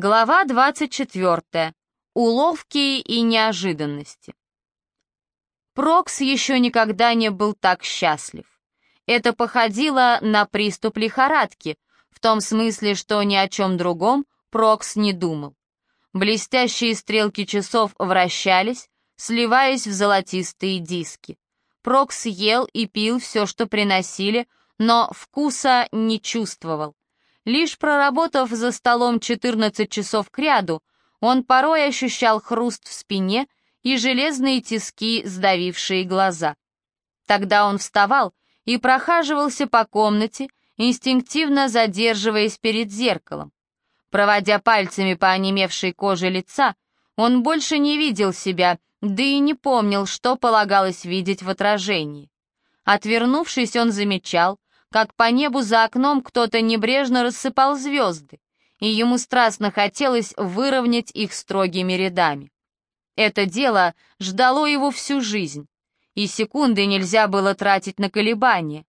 Глава 24. Уловки и неожиданности. Прокс еще никогда не был так счастлив. Это походило на приступ лихорадки, в том смысле, что ни о чем другом Прокс не думал. Блестящие стрелки часов вращались, сливаясь в золотистые диски. Прокс ел и пил все, что приносили, но вкуса не чувствовал. Лишь проработав за столом 14 часов кряду, он порой ощущал хруст в спине и железные тиски, сдавившие глаза. Тогда он вставал и прохаживался по комнате, инстинктивно задерживаясь перед зеркалом. Проводя пальцами по онемевшей коже лица, он больше не видел себя, да и не помнил, что полагалось видеть в отражении. Отвернувшись, он замечал, как по небу за окном кто-то небрежно рассыпал звезды, и ему страстно хотелось выровнять их строгими рядами. Это дело ждало его всю жизнь, и секунды нельзя было тратить на колебания.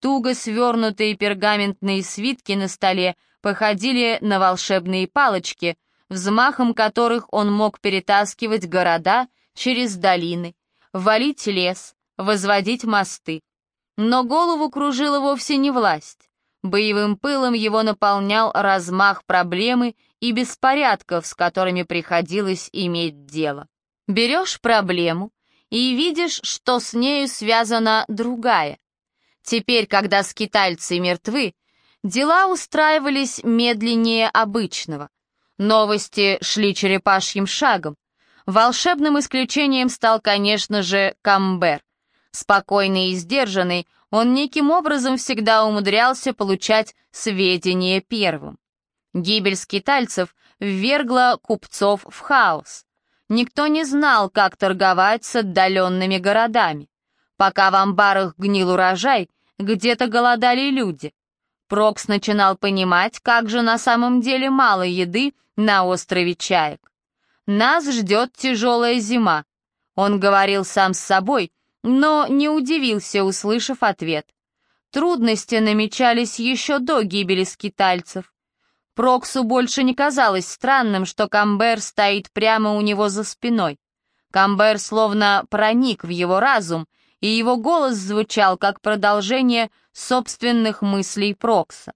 Туго свернутые пергаментные свитки на столе походили на волшебные палочки, взмахом которых он мог перетаскивать города через долины, валить лес, возводить мосты. Но голову кружила вовсе не власть. Боевым пылом его наполнял размах проблемы и беспорядков, с которыми приходилось иметь дело. Берешь проблему и видишь, что с нею связана другая. Теперь, когда скитальцы мертвы, дела устраивались медленнее обычного. Новости шли черепашьим шагом. Волшебным исключением стал, конечно же, Камбер. Спокойный и сдержанный, он неким образом всегда умудрялся получать сведения первым. Гибель скитальцев ввергла купцов в хаос. Никто не знал, как торговать с отдаленными городами. Пока в амбарах гнил урожай, где-то голодали люди. Прокс начинал понимать, как же на самом деле мало еды на острове Чаек. «Нас ждет тяжелая зима», — он говорил сам с собой, но не удивился, услышав ответ. Трудности намечались еще до гибели скитальцев. Проксу больше не казалось странным, что Камбер стоит прямо у него за спиной. Камбер словно проник в его разум, и его голос звучал как продолжение собственных мыслей Прокса.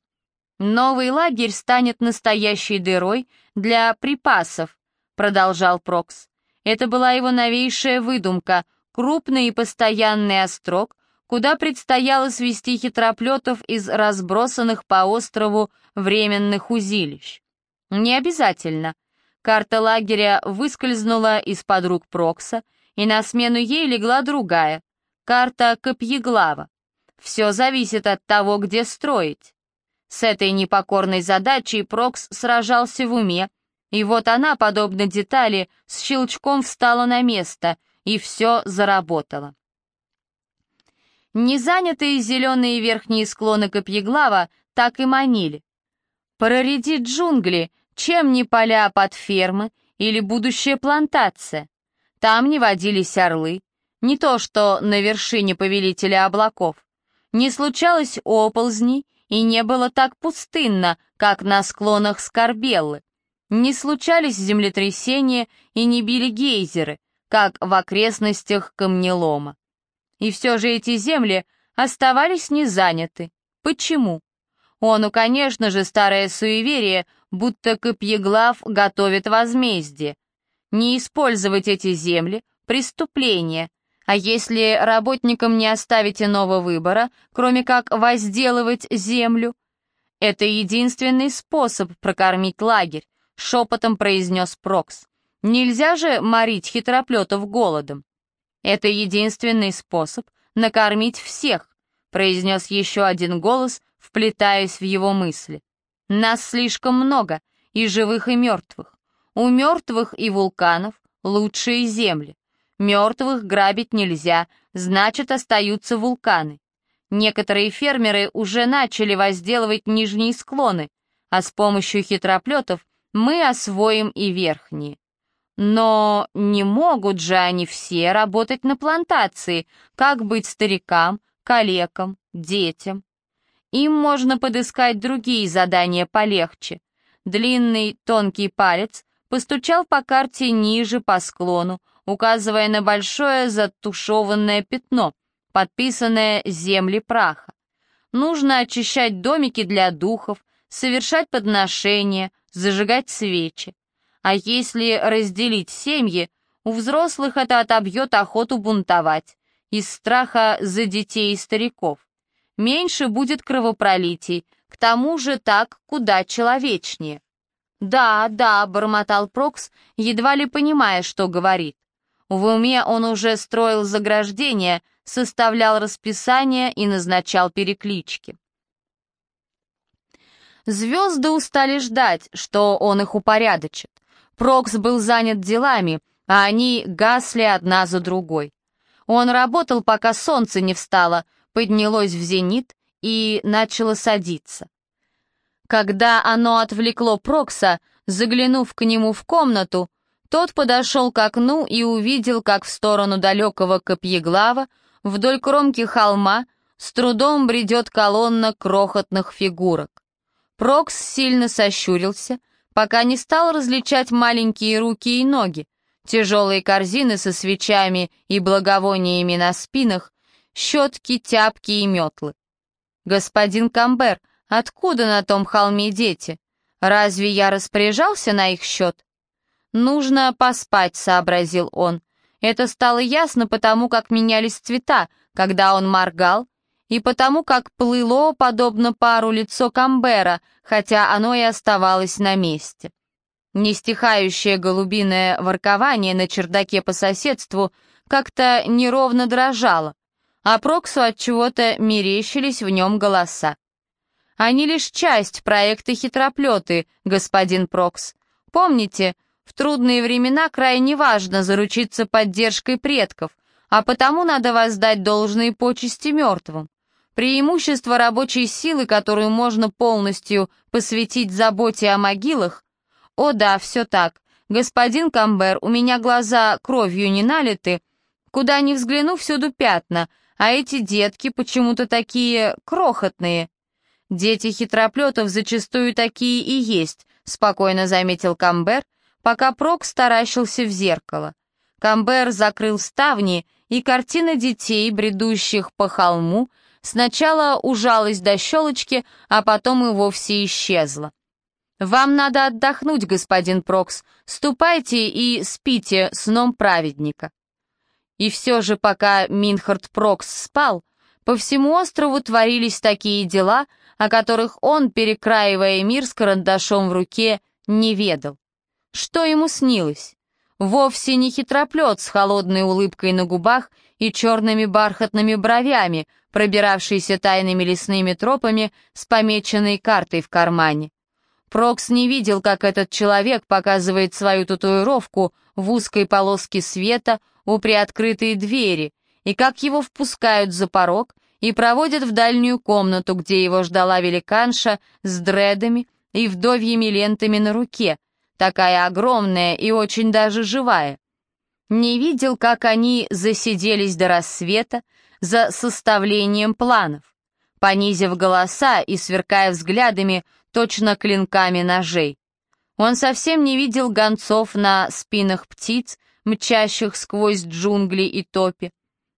«Новый лагерь станет настоящей дырой для припасов», — продолжал Прокс. Это была его новейшая выдумка, крупный и постоянный острог, куда предстояло свести хитроплетов из разбросанных по острову временных узилищ. Не обязательно. Карта лагеря выскользнула из-под рук Прокса, и на смену ей легла другая, карта Копьеглава. Все зависит от того, где строить. С этой непокорной задачей Прокс сражался в уме, и вот она, подобно детали, с щелчком встала на место — и все заработало. Незанятые зеленые верхние склоны Копьеглава так и манили. Прореди джунгли, чем не поля под фермы или будущая плантация. Там не водились орлы, не то что на вершине повелителя облаков. Не случалось оползней и не было так пустынно, как на склонах Скорбеллы. Не случались землетрясения и не били гейзеры, как в окрестностях камнелома. И все же эти земли оставались не заняты. Почему? Он, конечно же, старое суеверие, будто Копьеглав готовит возмездие. Не использовать эти земли — преступление, а если работникам не оставить иного выбора, кроме как возделывать землю, это единственный способ прокормить лагерь, шепотом произнес Прокс. Нельзя же морить хитроплетов голодом. Это единственный способ накормить всех, произнес еще один голос, вплетаясь в его мысли. Нас слишком много, и живых, и мертвых. У мертвых и вулканов лучшие земли. Мертвых грабить нельзя, значит, остаются вулканы. Некоторые фермеры уже начали возделывать нижние склоны, а с помощью хитроплетов мы освоим и верхние. Но не могут же они все работать на плантации, как быть старикам, калекам, детям. Им можно подыскать другие задания полегче. длинный тонкий палец постучал по карте ниже по склону, указывая на большое затушеванное пятно, подписанное «Земли праха». Нужно очищать домики для духов, совершать подношения, зажигать свечи. А если разделить семьи, у взрослых это отобьет охоту бунтовать, из страха за детей и стариков. Меньше будет кровопролитий, к тому же так куда человечнее. «Да, да», — бормотал Прокс, едва ли понимая, что говорит. В уме он уже строил заграждение, составлял расписание и назначал переклички. Звезды устали ждать, что он их упорядочит. Прокс был занят делами, а они гасли одна за другой. Он работал, пока солнце не встало, поднялось в зенит и начало садиться. Когда оно отвлекло Прокса, заглянув к нему в комнату, тот подошел к окну и увидел, как в сторону далекого Копьеглава, вдоль кромки холма, с трудом бредет колонна крохотных фигурок. Прокс сильно сощурился, пока не стал различать маленькие руки и ноги, тяжелые корзины со свечами и благовониями на спинах, щетки, тяпки и метлы. «Господин Камбер, откуда на том холме дети? Разве я распоряжался на их счет?» «Нужно поспать», — сообразил он. Это стало ясно потому, как менялись цвета, когда он моргал, и потому как плыло, подобно пару, лицо Камбера, хотя оно и оставалось на месте. Нестихающее голубиное воркование на чердаке по соседству как-то неровно дрожало, а Проксу от чего-то мерещились в нем голоса. Они лишь часть проекта «Хитроплеты», господин Прокс. Помните, в трудные времена крайне важно заручиться поддержкой предков, а потому надо воздать должные почести мертвым. Преимущество рабочей силы, которую можно полностью посвятить заботе о могилах? О да, все так. Господин Камбер, у меня глаза кровью не налиты. Куда ни взгляну, всюду пятна, а эти детки почему-то такие крохотные. Дети хитроплетов зачастую такие и есть, спокойно заметил Камбер, пока Прок старащился в зеркало. Камбер закрыл ставни, и картина детей, бредущих по холму, Сначала ужалась до щелочки, а потом и вовсе исчезла. «Вам надо отдохнуть, господин Прокс. Ступайте и спите сном праведника». И все же, пока Минхард Прокс спал, по всему острову творились такие дела, о которых он, перекраивая мир с карандашом в руке, не ведал. Что ему снилось? Вовсе не хитроплет с холодной улыбкой на губах и черными бархатными бровями, пробиравшийся тайными лесными тропами с помеченной картой в кармане. Прокс не видел, как этот человек показывает свою татуировку в узкой полоске света у приоткрытой двери, и как его впускают за порог и проводят в дальнюю комнату, где его ждала великанша с дредами и вдовьими лентами на руке, такая огромная и очень даже живая. Не видел, как они засиделись до рассвета, за составлением планов, понизив голоса и сверкая взглядами точно клинками ножей. Он совсем не видел гонцов на спинах птиц, мчащих сквозь джунгли и топи,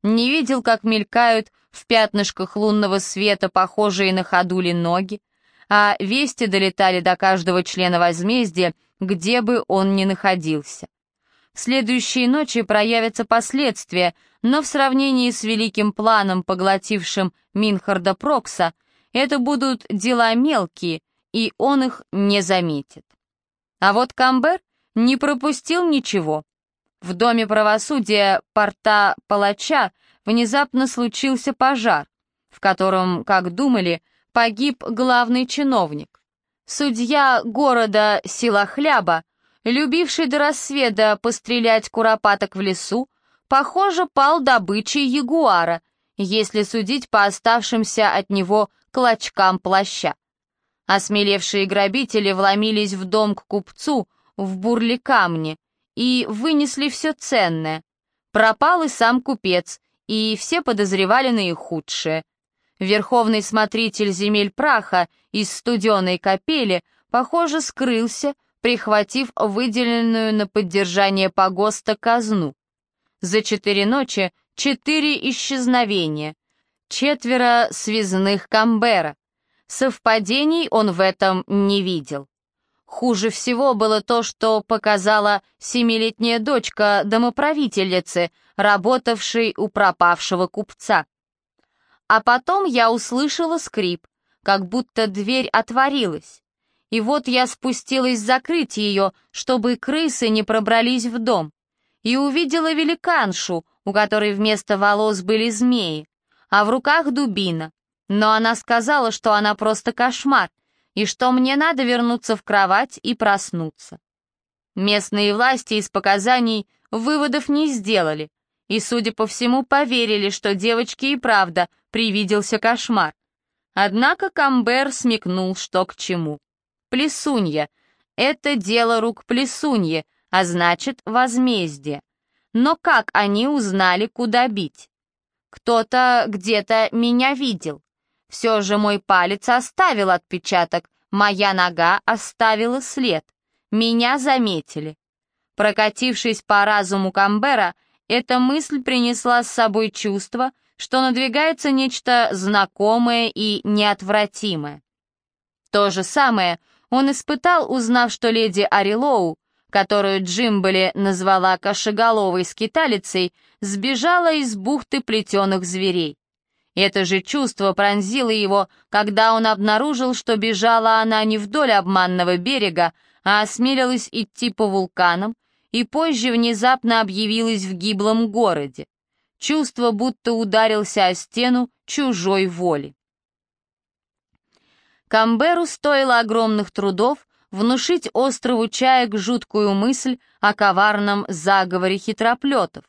не видел, как мелькают в пятнышках лунного света похожие на ходули ноги, а вести долетали до каждого члена возмездия, где бы он ни находился. В следующие ночи проявятся последствия, но в сравнении с великим планом, поглотившим Минхарда Прокса, это будут дела мелкие, и он их не заметит. А вот Камбер не пропустил ничего. В доме правосудия порта Палача внезапно случился пожар, в котором, как думали, погиб главный чиновник. Судья города Силахляба, любивший до рассвета пострелять куропаток в лесу, похоже, пал добычей ягуара, если судить по оставшимся от него клочкам плаща. Осмелевшие грабители вломились в дом к купцу в бурле камни и вынесли все ценное. Пропал и сам купец, и все подозревали наихудшее. Верховный смотритель земель праха из студеной капели похоже, скрылся, прихватив выделенную на поддержание погоста казну. За четыре ночи четыре исчезновения, четверо связных Камбера. Совпадений он в этом не видел. Хуже всего было то, что показала семилетняя дочка домоправительницы, работавшей у пропавшего купца. А потом я услышала скрип, как будто дверь отворилась. И вот я спустилась закрыть ее, чтобы крысы не пробрались в дом, и увидела великаншу, у которой вместо волос были змеи, а в руках дубина. Но она сказала, что она просто кошмар, и что мне надо вернуться в кровать и проснуться. Местные власти из показаний выводов не сделали, и, судя по всему, поверили, что девочке и правда привиделся кошмар. Однако Камбер смекнул, что к чему. Плесунья — это дело рук плесуньи, а значит, возмездие. Но как они узнали, куда бить? Кто-то где-то меня видел. Все же мой палец оставил отпечаток, моя нога оставила след. Меня заметили. Прокатившись по разуму Камбера, эта мысль принесла с собой чувство, что надвигается нечто знакомое и неотвратимое. То же самое он испытал, узнав, что леди Арилоу, которую Джимбали назвала кошеголовой скиталицей, сбежала из бухты плетеных зверей. Это же чувство пронзило его, когда он обнаружил, что бежала она не вдоль обманного берега, а осмелилась идти по вулканам, и позже внезапно объявилась в гиблом городе. Чувство, будто ударился о стену чужой воли. Камберу стоило огромных трудов внушить острову чаек жуткую мысль о коварном заговоре хитроплетов.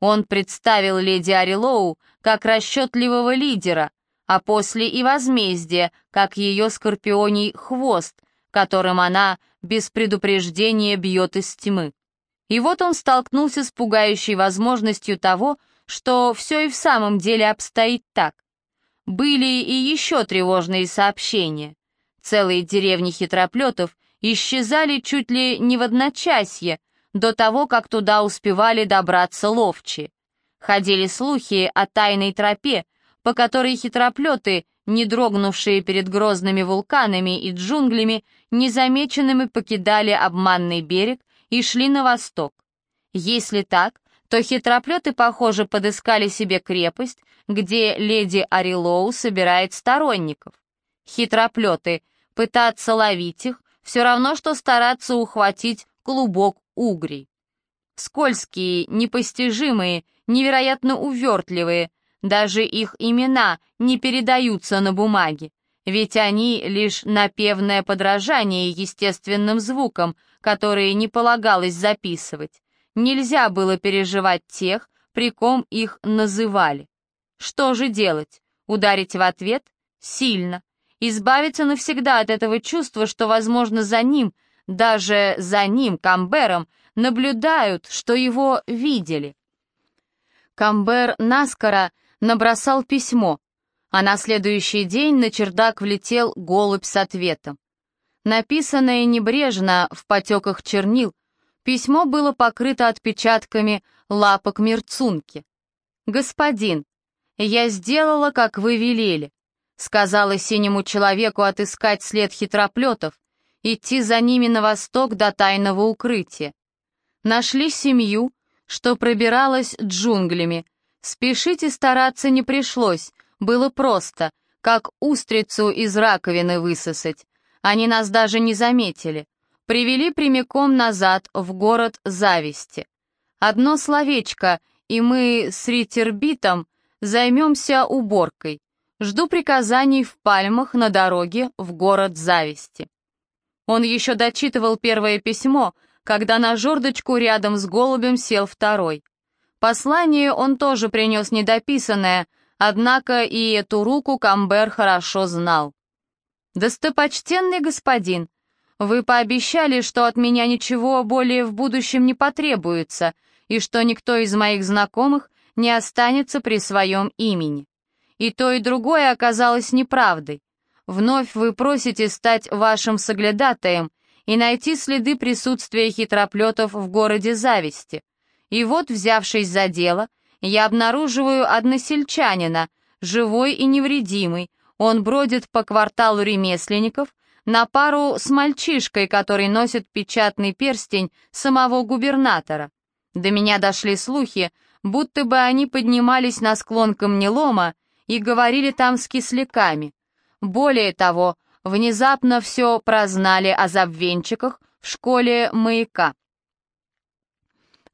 Он представил леди Арилоу как расчетливого лидера, а после и возмездие, как ее скорпионий хвост, которым она без предупреждения бьет из тьмы. И вот он столкнулся с пугающей возможностью того, что все и в самом деле обстоит так. Были и еще тревожные сообщения. Целые деревни хитроплетов исчезали чуть ли не в одночасье, до того, как туда успевали добраться ловчи. Ходили слухи о тайной тропе, по которой хитроплеты, не дрогнувшие перед грозными вулканами и джунглями, незамеченными покидали обманный берег и шли на восток. Если так, то хитроплеты, похоже, подыскали себе крепость, где леди Арилоу собирает сторонников. Хитроплеты, пытаться ловить их, все равно, что стараться ухватить клубок угрей. Скользкие, непостижимые, невероятно увертливые, даже их имена не передаются на бумаге, ведь они лишь напевное подражание естественным звукам, которые не полагалось записывать. Нельзя было переживать тех, при ком их называли. Что же делать? Ударить в ответ? Сильно. Избавиться навсегда от этого чувства, что, возможно, за ним — даже за ним, Камбером, наблюдают, что его видели. Камбер наскоро набросал письмо, а на следующий день на чердак влетел голубь с ответом. Написанное небрежно, в потеках чернил, письмо было покрыто отпечатками лапок мерцунки. «Господин, я сделала, как вы велели», сказала синему человеку отыскать след хитроплетов, идти за ними на восток до тайного укрытия. Нашли семью, что пробиралась джунглями. Спешить и стараться не пришлось, было просто, как устрицу из раковины высосать. Они нас даже не заметили. Привели прямиком назад в город зависти. Одно словечко, и мы с Ритербитом займемся уборкой. Жду приказаний в пальмах на дороге в город зависти. Он еще дочитывал первое письмо, когда на жердочку рядом с голубем сел второй. Послание он тоже принес недописанное, однако и эту руку Камбер хорошо знал. «Достопочтенный господин, вы пообещали, что от меня ничего более в будущем не потребуется, и что никто из моих знакомых не останется при своем имени. И то, и другое оказалось неправдой. Вновь вы просите стать вашим соглядатаем и найти следы присутствия хитроплетов в городе Зависти. И вот, взявшись за дело, я обнаруживаю односельчанина, живой и невредимый. Он бродит по кварталу ремесленников на пару с мальчишкой, который носит печатный перстень самого губернатора. До меня дошли слухи, будто бы они поднимались на склон камнелома и говорили там с кисляками. Более того, внезапно все прознали о забвенчиках в школе маяка.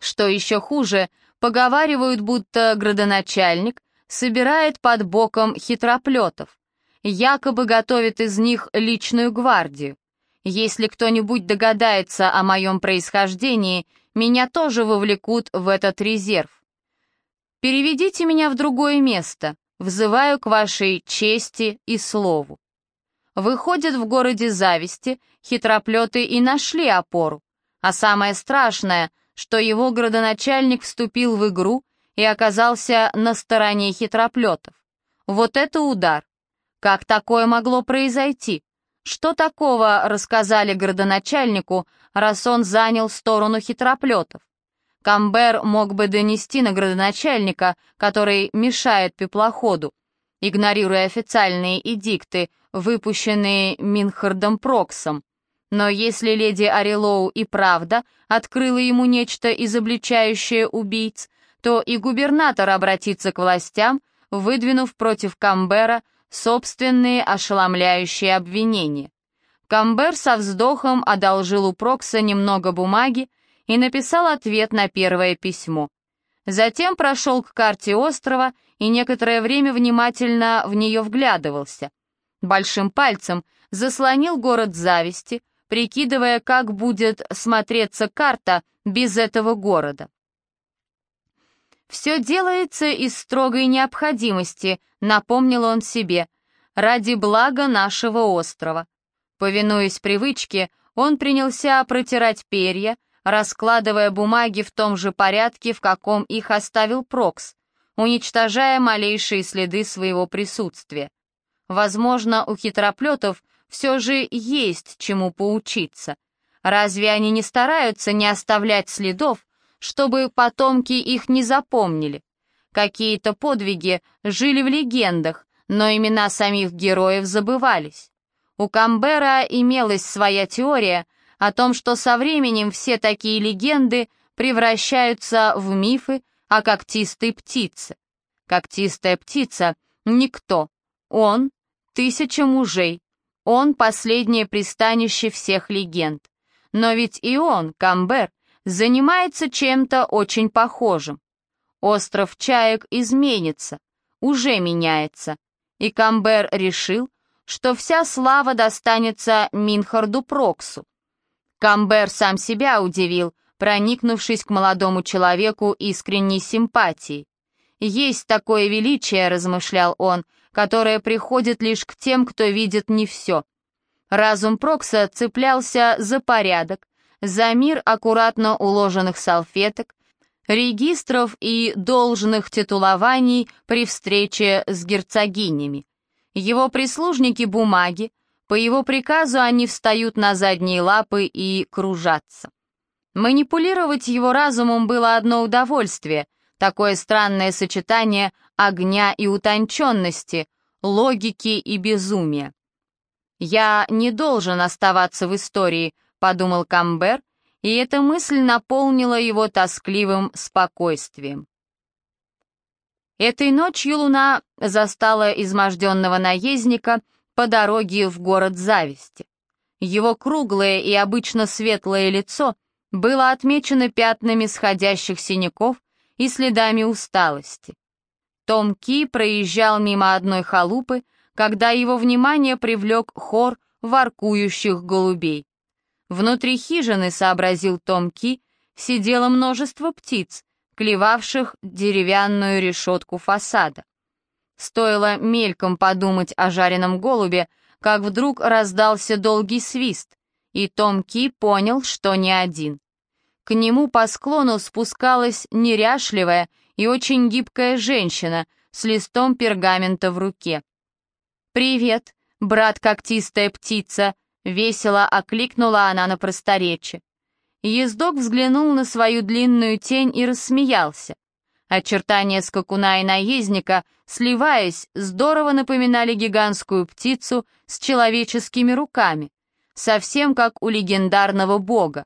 Что еще хуже, поговаривают, будто градоначальник собирает под боком хитроплетов, якобы готовит из них личную гвардию. Если кто-нибудь догадается о моем происхождении, меня тоже вовлекут в этот резерв. Переведите меня в другое место, взываю к вашей чести и слову. Выходят в городе зависти, хитроплеты и нашли опору. А самое страшное, что его градоначальник вступил в игру и оказался на стороне хитроплетов. Вот это удар! Как такое могло произойти? Что такого рассказали городоначальнику, раз он занял сторону хитроплетов? Камбер мог бы донести на градоначальника, который мешает пеплоходу, игнорируя официальные эдикты, выпущенные Минхардом Проксом. Но если леди Арилоу и правда открыла ему нечто изобличающее убийц, то и губернатор обратится к властям, выдвинув против Камбера собственные ошеломляющие обвинения. Камбер со вздохом одолжил у Прокса немного бумаги и написал ответ на первое письмо. Затем прошел к карте острова и некоторое время внимательно в нее вглядывался. Большим пальцем заслонил город зависти, прикидывая, как будет смотреться карта без этого города. «Все делается из строгой необходимости», — напомнил он себе, «ради блага нашего острова». Повинуясь привычке, он принялся протирать перья, раскладывая бумаги в том же порядке, в каком их оставил Прокс, уничтожая малейшие следы своего присутствия. Возможно, у хитроплетов все же есть чему поучиться. Разве они не стараются не оставлять следов, чтобы потомки их не запомнили. Какие-то подвиги жили в легендах, но имена самих героев забывались. У Камбера имелась своя теория о том, что со временем все такие легенды превращаются в мифы о когтистой птице. Когтистая птица — никто. Он — тысяча мужей. Он — последнее пристанище всех легенд. Но ведь и он, Камбер, занимается чем-то очень похожим. Остров Чаек изменится, уже меняется, и Камбер решил, что вся слава достанется Минхарду Проксу. Камбер сам себя удивил, проникнувшись к молодому человеку искренней симпатией. «Есть такое величие», — размышлял он, «которое приходит лишь к тем, кто видит не все». Разум Прокса цеплялся за порядок, за мир аккуратно уложенных салфеток, регистров и должных титулований при встрече с герцогинями. Его прислужники бумаги, по его приказу они встают на задние лапы и кружатся. Манипулировать его разумом было одно удовольствие, такое странное сочетание огня и утонченности, логики и безумия. «Я не должен оставаться в истории», подумал Камбер, и эта мысль наполнила его тоскливым спокойствием. Этой ночью луна застала изможденного наездника по дороге в город зависти. Его круглое и обычно светлое лицо было отмечено пятнами сходящих синяков и следами усталости. Том Ки проезжал мимо одной халупы, когда его внимание привлек хор воркующих голубей. Внутри хижины, сообразил Том Ки, сидело множество птиц, клевавших деревянную решетку фасада. Стоило мельком подумать о жареном голубе, как вдруг раздался долгий свист, и Том Ки понял, что не один. К нему по склону спускалась неряшливая и очень гибкая женщина с листом пергамента в руке. «Привет», брат когтистая птица!» — весело окликнула она на просторечие. Ездок взглянул на свою длинную тень и рассмеялся. Очертания скакуна и наездника, сливаясь, здорово напоминали гигантскую птицу с человеческими руками, совсем как у легендарного бога.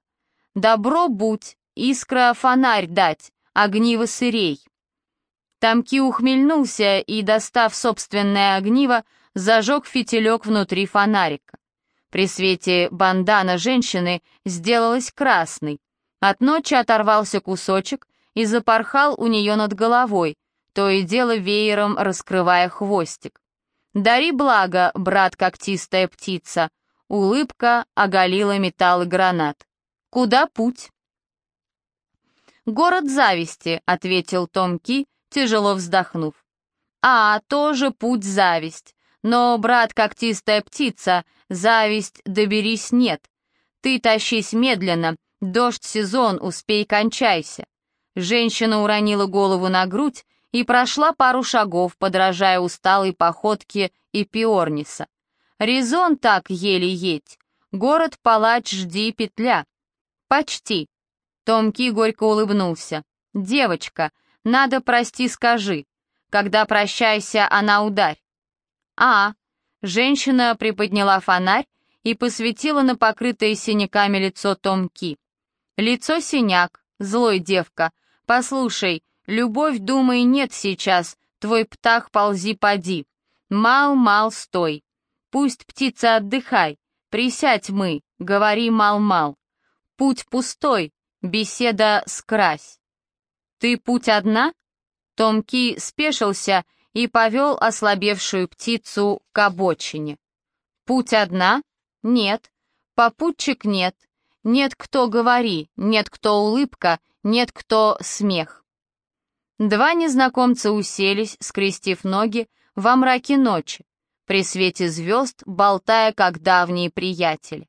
«Добро будь, искра фонарь дать, огниво сырей». Тамки ухмельнулся и, достав собственное огниво, зажег фитилек внутри фонарика. При свете бандана женщины сделалась красной. От ночи оторвался кусочек и запорхал у нее над головой, то и дело веером раскрывая хвостик. «Дари благо, брат когтистая птица!» Улыбка оголила металл и гранат. «Куда путь?» «Город зависти», — ответил Том Ки, тяжело вздохнув. «А, тоже путь зависть. Но, брат, когтистая птица, зависть доберись нет. Ты тащись медленно, дождь сезон, успей кончайся». Женщина уронила голову на грудь и прошла пару шагов, подражая усталой походке и пиорниса. «Резон так еле едь. Город-палач, жди петля». «Почти». Томки горько улыбнулся. «Девочка, надо прости скажи. Когда прощайся, она ударь». «А». Женщина приподняла фонарь и посветила на покрытое синяками лицо Томки. «Лицо синяк, злой девка. Послушай, любовь, думай, нет сейчас, твой птах ползи поди. Мал-мал стой. Пусть птица отдыхай, присядь мы, говори мал-мал. Путь пустой, беседа скрась. Ты путь одна? Томки спешился и повел ослабевшую птицу к обочине. Путь одна? Нет. Попутчик нет. Нет кто говори, нет кто улыбка, нет кто смех. Два незнакомца уселись, скрестив ноги, во мраке ночи, при свете звезд, болтая, как давние приятели.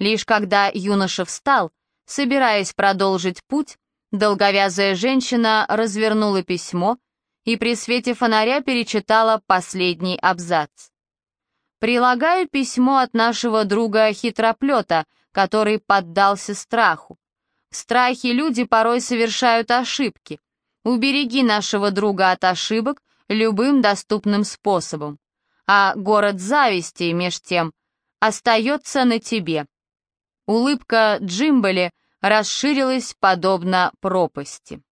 Лишь когда юноша встал, собираясь продолжить путь, долговязая женщина развернула письмо и при свете фонаря перечитала последний абзац. «Прилагаю письмо от нашего друга Хитроплета, который поддался страху. В страхе люди порой совершают ошибки. Убереги нашего друга от ошибок любым доступным способом. А город зависти, меж тем, остается на тебе». Улыбка Джимбали расширилась подобно пропасти.